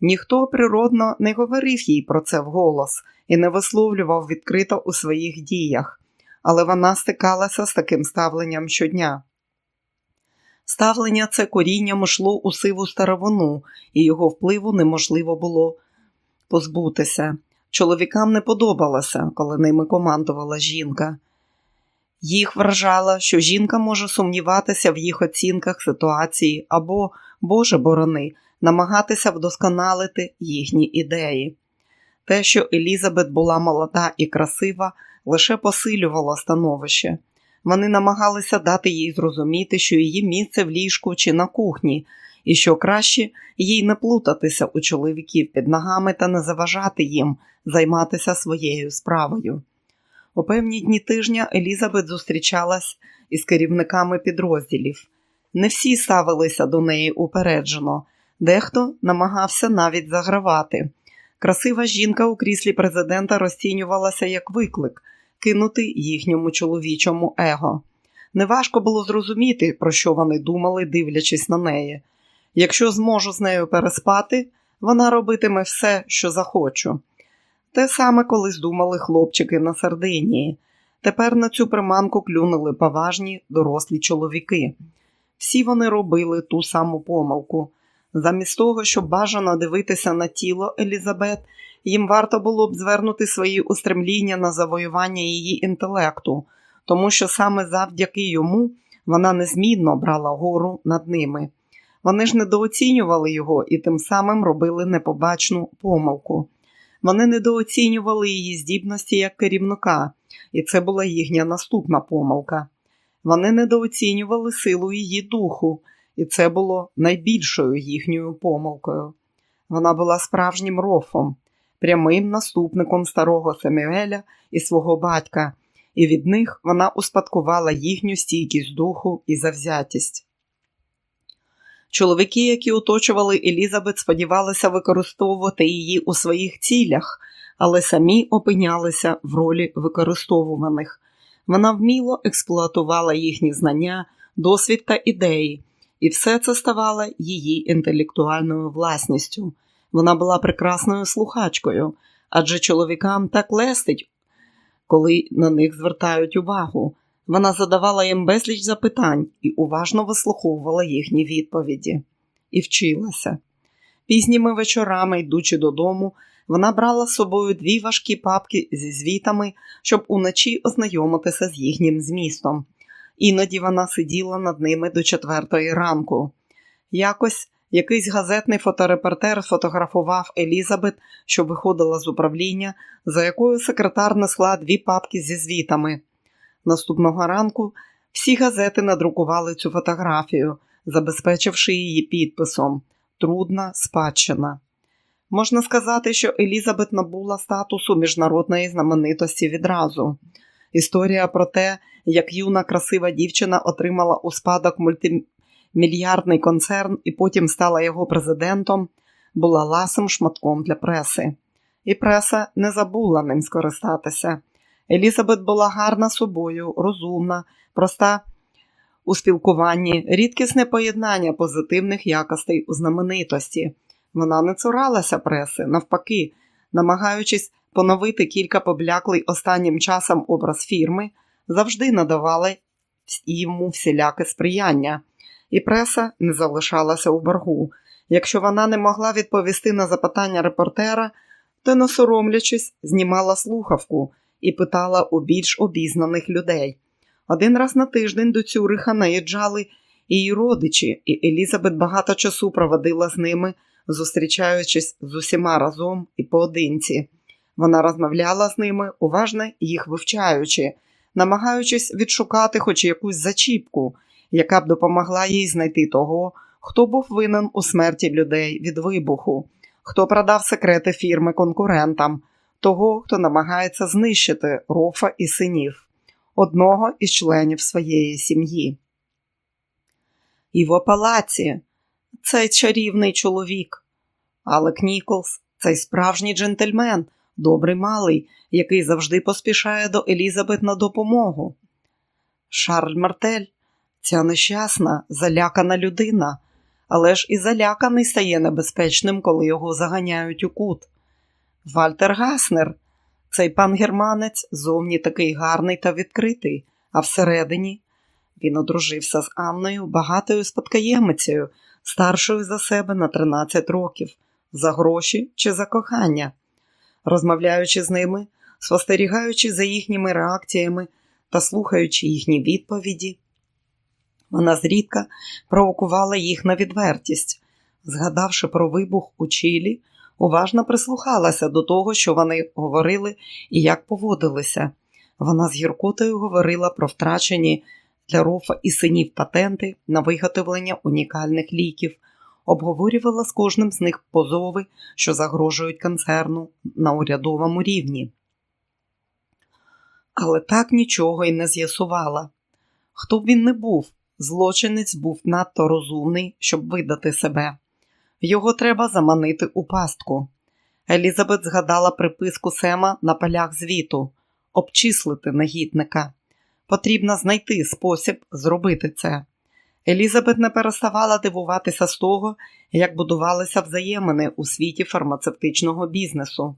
Ніхто природно не говорив їй про це вголос і не висловлював відкрито у своїх діях, але вона стикалася з таким ставленням щодня. Ставлення це корінням йшло у сиву старовину, і його впливу неможливо було позбутися. Чоловікам не подобалося, коли ними командувала жінка. Їх вражало, що жінка може сумніватися в їх оцінках ситуації або, Боже борони, намагатися вдосконалити їхні ідеї. Те, що Елізабет була молода і красива, лише посилювало становище. Вони намагалися дати їй зрозуміти, що її місце в ліжку чи на кухні, і що краще їй не плутатися у чоловіків під ногами та не заважати їм займатися своєю справою. У певні дні тижня Елізабет зустрічалась із керівниками підрозділів. Не всі ставилися до неї упереджено, дехто намагався навіть загравати. Красива жінка у кріслі президента розцінювалася як виклик кинути їхньому чоловічому его. Неважко було зрозуміти, про що вони думали, дивлячись на неї. Якщо зможу з нею переспати, вона робитиме все, що захочу. Те саме колись думали хлопчики на Сардинії. Тепер на цю приманку клюнули поважні дорослі чоловіки. Всі вони робили ту саму помилку. Замість того, щоб бажано дивитися на тіло Елізабет, їм варто було б звернути свої устремління на завоювання її інтелекту, тому що саме завдяки йому вона незмінно брала гору над ними. Вони ж недооцінювали його і тим самим робили непобачну помилку. Вони недооцінювали її здібності як керівника, і це була їхня наступна помилка. Вони недооцінювали силу її духу, і це було найбільшою їхньою помилкою. Вона була справжнім рофом, прямим наступником старого Семюеля і свого батька, і від них вона успадкувала їхню стійкість духу і завзятість. Чоловіки, які оточували Елізабет, сподівалися використовувати її у своїх цілях, але самі опинялися в ролі використовуваних. Вона вміло експлуатувала їхні знання, досвід та ідеї, і все це ставало її інтелектуальною власністю. Вона була прекрасною слухачкою, адже чоловікам так лестить, коли на них звертають увагу. Вона задавала їм безліч запитань і уважно вислуховувала їхні відповіді і вчилася. Пізніми вечорами, йдучи додому, вона брала з собою дві важкі папки зі звітами, щоб уночі ознайомитися з їхнім змістом. Іноді вона сиділа над ними до четвертої ранку. Якось якийсь газетний фоторепортер фотографував Елізабет, що виходила з управління, за якою секретар несла дві папки зі звітами. Наступного ранку всі газети надрукували цю фотографію, забезпечивши її підписом Трудна спадщина. Можна сказати, що Елізабет набула статусу міжнародної знаменитості відразу. Історія про те, як юна красива дівчина отримала у спадок мультимільярдний концерн і потім стала його президентом, була ласим шматком для преси. І преса не забула ним скористатися. Елізабет була гарна собою, розумна, проста у спілкуванні, рідкісне поєднання позитивних якостей у знаменитості. Вона не цуралася преси, навпаки, намагаючись поновити кілька побляклий останнім часом образ фірми, завжди надавала йому всіляке сприяння, і преса не залишалася у боргу. Якщо вона не могла відповісти на запитання репортера, то, не соромлячись, знімала слухавку і питала у більш обізнаних людей. Один раз на тиждень до Цюриха наїжджали її родичі, і Елізабет багато часу проводила з ними, зустрічаючись з усіма разом і поодинці. Вона розмовляла з ними, уважно їх вивчаючи, намагаючись відшукати хоч якусь зачіпку, яка б допомогла їй знайти того, хто був винен у смерті людей від вибуху, хто продав секрети фірми конкурентам, того, хто намагається знищити рофа і синів, одного із членів своєї сім'ї. Іво Палаці цей чарівний чоловік, Алек Ніколс цей справжній джентльмен, добрий малий, який завжди поспішає до Елізабет на допомогу. Шарль Мартель, ця нещасна, залякана людина, але ж і заляканий стає небезпечним, коли його заганяють у кут. Вальтер Гаснер, цей пан германець зовні такий гарний та відкритий, а всередині він одружився з Анною, багатою спадкоємицею, старшою за себе на 13 років, за гроші чи за кохання. розмовляючи з ними, спостерігаючи за їхніми реакціями та слухаючи їхні відповіді. Вона зрідка провокувала їх на відвертість. Згадавши про вибух у Чилі, уважно прислухалася до того, що вони говорили і як поводилися. Вона з гіркотою говорила про втрачені для рофа і синів патенти на виготовлення унікальних ліків, обговорювала з кожним з них позови, що загрожують концерну на урядовому рівні. Але так нічого й не з'ясувала. Хто б він не був, злочинець був надто розумний, щоб видати себе. Його треба заманити у пастку. Елізабет згадала приписку Сема на полях звіту обчислити негідника. Потрібно знайти спосіб зробити це. Елізабет не переставала дивуватися з того, як будувалися взаємини у світі фармацевтичного бізнесу.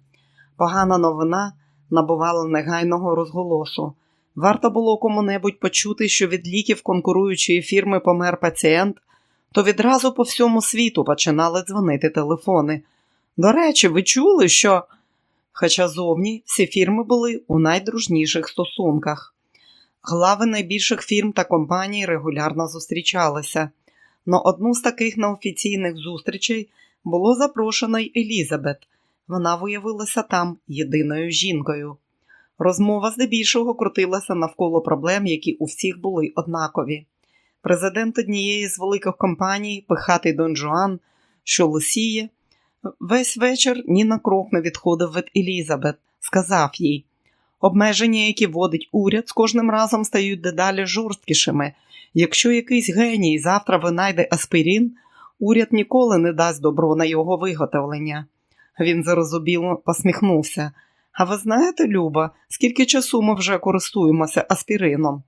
Погана новина набувала негайного розголосу. Варто було кому-небудь почути, що від ліків конкуруючої фірми помер пацієнт, то відразу по всьому світу починали дзвонити телефони. До речі, ви чули, що. Хоча зовні всі фірми були у найдружніших стосунках. Глави найбільших фірм та компаній регулярно зустрічалися. На одну з таких неофіційних зустрічей було запрошено й Елізабет. Вона виявилася там єдиною жінкою. Розмова здебільшого крутилася навколо проблем, які у всіх були однакові. Президент однієї з великих компаній, пихатий Дон Жуан, що лисіє, весь вечір ні на крок не відходив від Елізабет, сказав їй обмеження, які вводить уряд, з кожним разом стають дедалі жорсткішими. Якщо якийсь геній завтра винайде аспірін, уряд ніколи не дасть добро на його виготовлення. Він зарозуміло посміхнувся. А ви знаєте, Люба, скільки часу ми вже користуємося аспірином?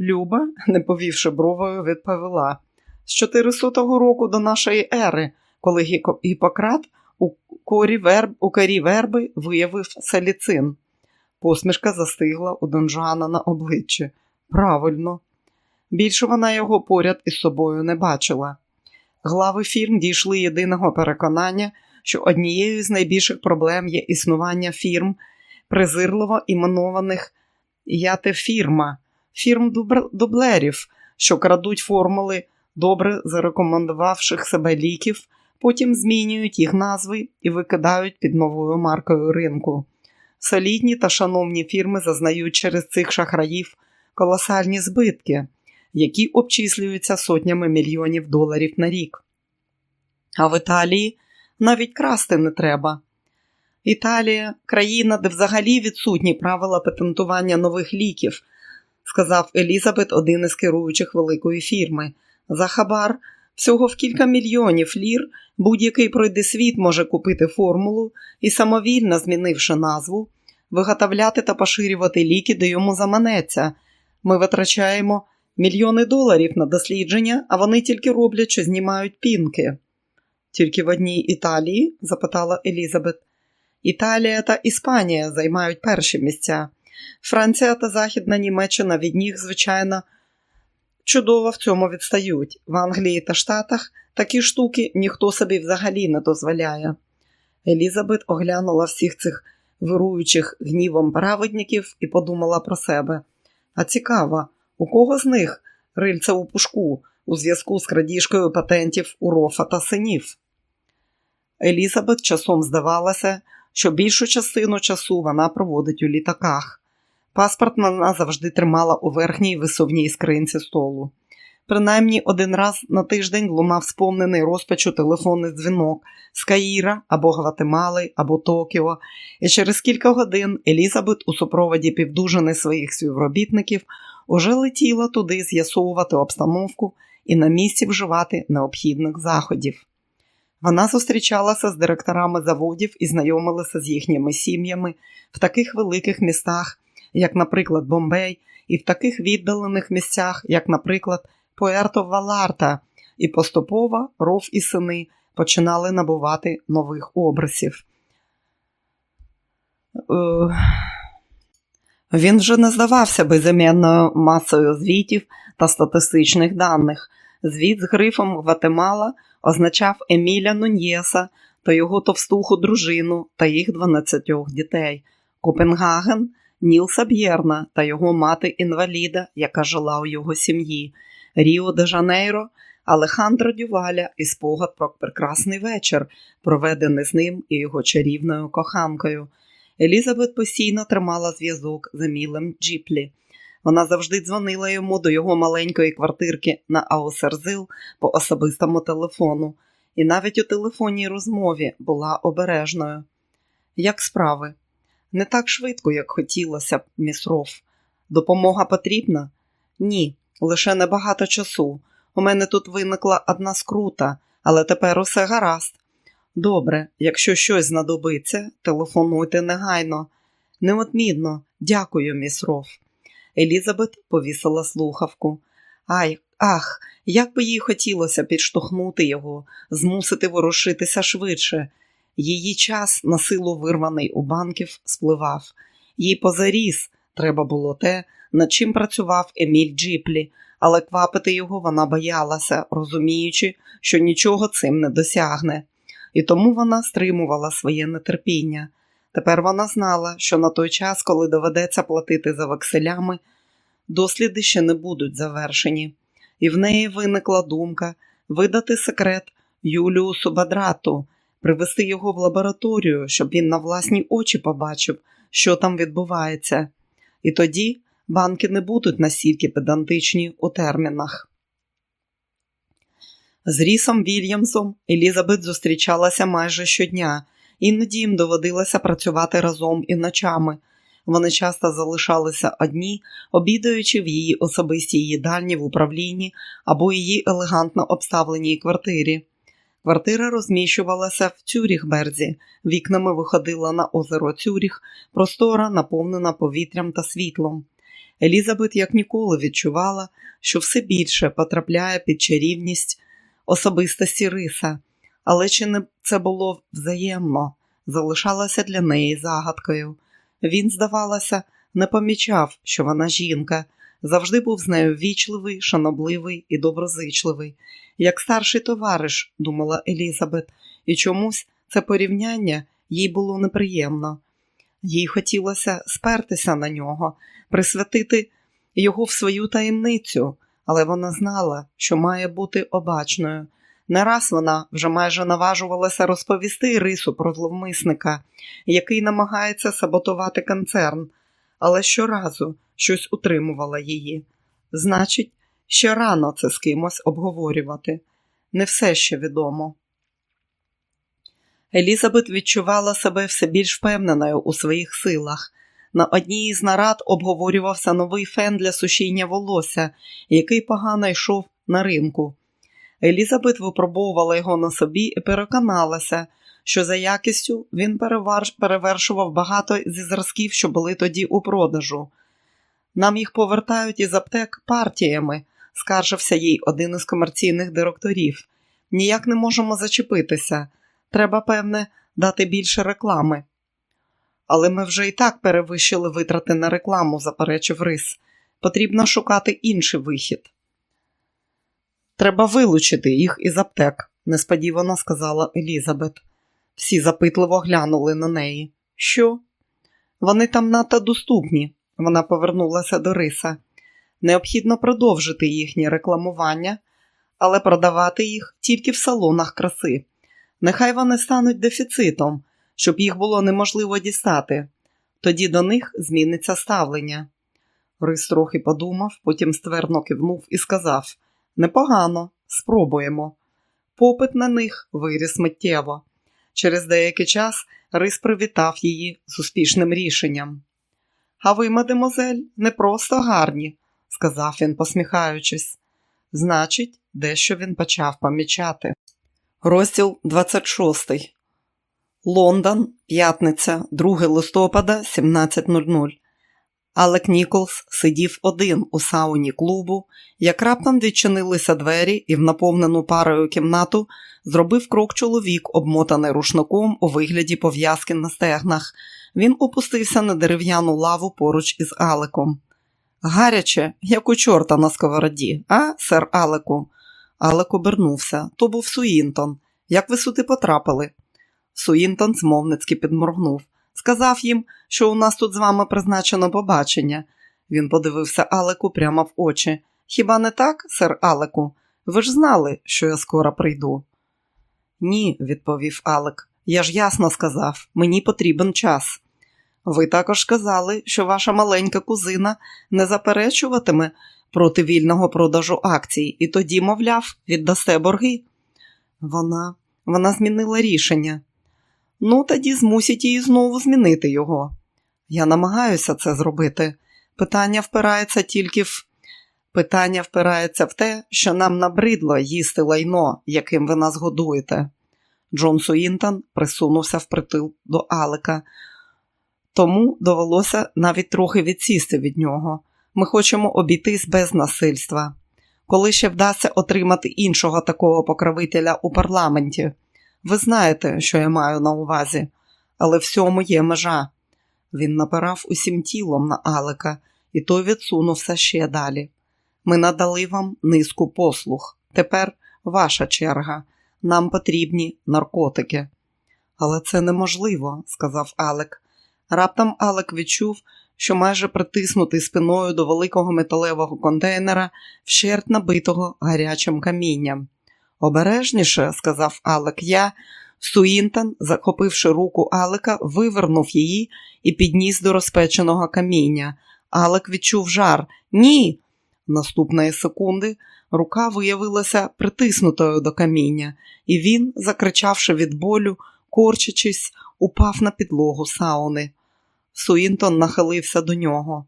Люба, не повівши бровою, відповіла з 400 року до нашої ери, коли Гіппократ у корі, верб, у корі верби виявив саліцин. Посмішка застигла у Донжуана на обличчі. Правильно. Більше вона його поряд із собою не бачила. Глави фірм дійшли єдиного переконання, що однією з найбільших проблем є існування фірм, презирливо іменованих ятефірма, фірм дублерів, що крадуть формули добре зарекомендувавших себе ліків, потім змінюють їх назви і викидають під новою маркою ринку. Солідні та шановні фірми зазнають через цих шахраїв колосальні збитки, які обчислюються сотнями мільйонів доларів на рік. А в Італії навіть красти не треба. Італія країна, де взагалі відсутні правила патентування нових ліків, сказав Елізабет, один із керуючих великої фірми. За хабар всього в кілька мільйонів лір будь-який пройде світ може купити формулу і, самовільно змінивши назву, виготовляти та поширювати ліки, де йому заманеться. Ми витрачаємо мільйони доларів на дослідження, а вони тільки роблять, що знімають пінки. Тільки в одній Італії? запитала Елізабет. Італія та Іспанія займають перші місця. Франція та Західна Німеччина від них, звичайно, чудово в цьому відстають. В Англії та Штатах такі штуки ніхто собі взагалі не дозволяє. Елізабет оглянула всіх цих вируючих гнівом праведників і подумала про себе. А цікаво, у кого з них рильце у пушку у зв'язку з крадіжкою патентів у рофа та синів? Елізабет часом здавалося, що більшу частину часу вона проводить у літаках. Паспорт вона завжди тримала у верхній висувній скринці столу. Принаймні один раз на тиждень лунав сповнений розпачу телефонний дзвінок з Каїра або Гватемали, або Токіо, і через кілька годин Елізабет у супроводі півдужини своїх співробітників уже летіла туди з'ясовувати обстановку і на місці вживати необхідних заходів. Вона зустрічалася з директорами заводів і знайомилася з їхніми сім'ями в таких великих містах, як, наприклад, Бомбей, і в таких віддалених місцях, як, наприклад, Пуерто Валарта, і поступово ров і сини починали набувати нових образів. Е, він вже не здавався безіменною масою звітів та статистичних даних. Звіт з грифом Гватемала означав Еміля Нуньєса та його товстуху дружину та їх 12 дітей, Копенгаген, Нілса Б'єрна та його мати інваліда, яка жила у його сім'ї, Ріо де Жанейро, Алехандро Дюваля і спогад про прекрасний вечір, проведений з ним і його чарівною коханкою. Елізабет постійно тримала зв'язок з Емілем Джіплі. Вона завжди дзвонила йому до його маленької квартирки на Аусерзил по особистому телефону, і навіть у телефонній розмові була обережною. Як справи? Не так швидко, як хотілося б, міс Роф. Допомога потрібна? Ні, лише небагато часу. У мене тут виникла одна скрута, але тепер усе гаразд. Добре, якщо щось знадобиться, телефонуйте негайно. Неодмінно, дякую, міс Роф. Елізабет повісила слухавку. Ай, ах, як би їй хотілося підштовхнути його, змусити ворушитися швидше. Її час, на силу вирваний у банків, спливав. Їй позаріз треба було те, над чим працював Еміль Джіплі, але квапити його вона боялася, розуміючи, що нічого цим не досягне. І тому вона стримувала своє нетерпіння. Тепер вона знала, що на той час, коли доведеться платити за векселями, досліди ще не будуть завершені, і в неї виникла думка видати секрет Юліусу Бадрату, привести його в лабораторію, щоб він на власні очі побачив, що там відбувається. І тоді банки не будуть настільки педантичні у термінах. З Рісом Вільямсом Елізабет зустрічалася майже щодня, іноді їм доводилося працювати разом і ночами. Вони часто залишалися одні, обідаючи в її особистій їдальні в управлінні або її елегантно обставленій квартирі. Квартира розміщувалася в Цюріхберзі, вікнами виходила на озеро Цюріх, простора, наповнена повітрям та світлом. Елізабет як ніколи відчувала, що все більше потрапляє під чарівність особистості риса, але чи не це було взаємно, залишалося для неї загадкою. Він, здавалося, не помічав, що вона жінка, завжди був з нею вічливий, шанобливий і доброзичливий, як старший товариш, думала Елізабет, і чомусь це порівняння їй було неприємно. Їй хотілося спертися на нього, присвятити його в свою таємницю, але вона знала, що має бути обачною. Не раз вона вже майже наважувалася розповісти Рису про зловмисника, який намагається саботувати концерн, але щоразу щось утримувало її. Значить, ще рано це з кимось обговорювати. Не все ще відомо. Елізабет відчувала себе все більш впевненою у своїх силах. На одній із нарад обговорювався новий фен для сушіння волосся, який погано йшов на ринку. Елізабет випробовувала його на собі і переконалася, що за якістю він перевершував багато зі зразків, що були тоді у продажу. Нам їх повертають із аптек партіями, скаржився їй один із комерційних директорів. Ніяк не можемо зачепитися. Треба, певне, дати більше реклами. Але ми вже і так перевищили витрати на рекламу, заперечив Рис. Потрібно шукати інший вихід. Треба вилучити їх із аптек, несподівано сказала Елізабет. Всі запитливо глянули на неї. Що? Вони там надто доступні, вона повернулася до риса. Необхідно продовжити їхнє рекламування, але продавати їх тільки в салонах краси. Нехай вони стануть дефіцитом, щоб їх було неможливо дістати. Тоді до них зміниться ставлення. Рис трохи подумав, потім ствердно кивнув і сказав Непогано, спробуємо. Попит на них виріс миттєво. Через деякий час Рис привітав її з успішним рішенням. А ви, мадемозель, не просто гарні, сказав він, посміхаючись. Значить, дещо він почав помічати. Розділ 26. Лондон, п'ятниця, 2 листопада, 17.00. Алек Ніколс сидів один у сауні клубу, як раптом відчинилися двері і в наповнену парою кімнату зробив крок чоловік, обмотаний рушником у вигляді пов'язки на стегнах. Він опустився на дерев'яну лаву поруч із Алеком. Гаряче, як у чорта на сковороді, а, сер Алеку? Алек обернувся. То був Суїнтон. Як ви сюди потрапили? Суїнтон змовницьки підморгнув. Сказав їм, що у нас тут з вами призначено побачення. Він подивився Алеку прямо в очі. Хіба не так, сер Алеку? Ви ж знали, що я скоро прийду. Ні, відповів Алек. Я ж ясно сказав, мені потрібен час. Ви також сказали, що ваша маленька кузина не заперечуватиме проти вільного продажу акцій, і тоді, мовляв, віддасте борги. Вона вона змінила рішення. Ну, тоді змусіть її знову змінити його. Я намагаюся це зробити. Питання впирається тільки в питання впирається в те, що нам набридло їсти лайно, яким ви нас годуєте. Джон Суінтон присунувся впритил до Алека, тому довелося навіть трохи відсісти від нього. Ми хочемо обійтись без насильства. Коли ще вдасться отримати іншого такого покровителя у парламенті. Ви знаєте, що я маю на увазі, але всьому є межа. Він напирав усім тілом на Алека, і той відсунувся ще далі. Ми надали вам низку послуг. Тепер ваша черга. Нам потрібні наркотики. Але це неможливо, сказав Алек. Раптом Алек відчув, що майже притиснутий спиною до великого металевого контейнера, вщерть набитого гарячим камінням. Обережніше, сказав Алек, я. Суїнтон, захопивши руку Алека, вивернув її і підніс до розпеченого каміння. Алек відчув жар. Ні. Наступної секунди рука виявилася притиснутою до каміння, і він, закричавши від болю, корчачись, упав на підлогу сауни. Суїнтон нахилився до нього.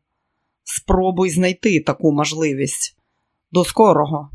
Спробуй знайти таку можливість. До скорого.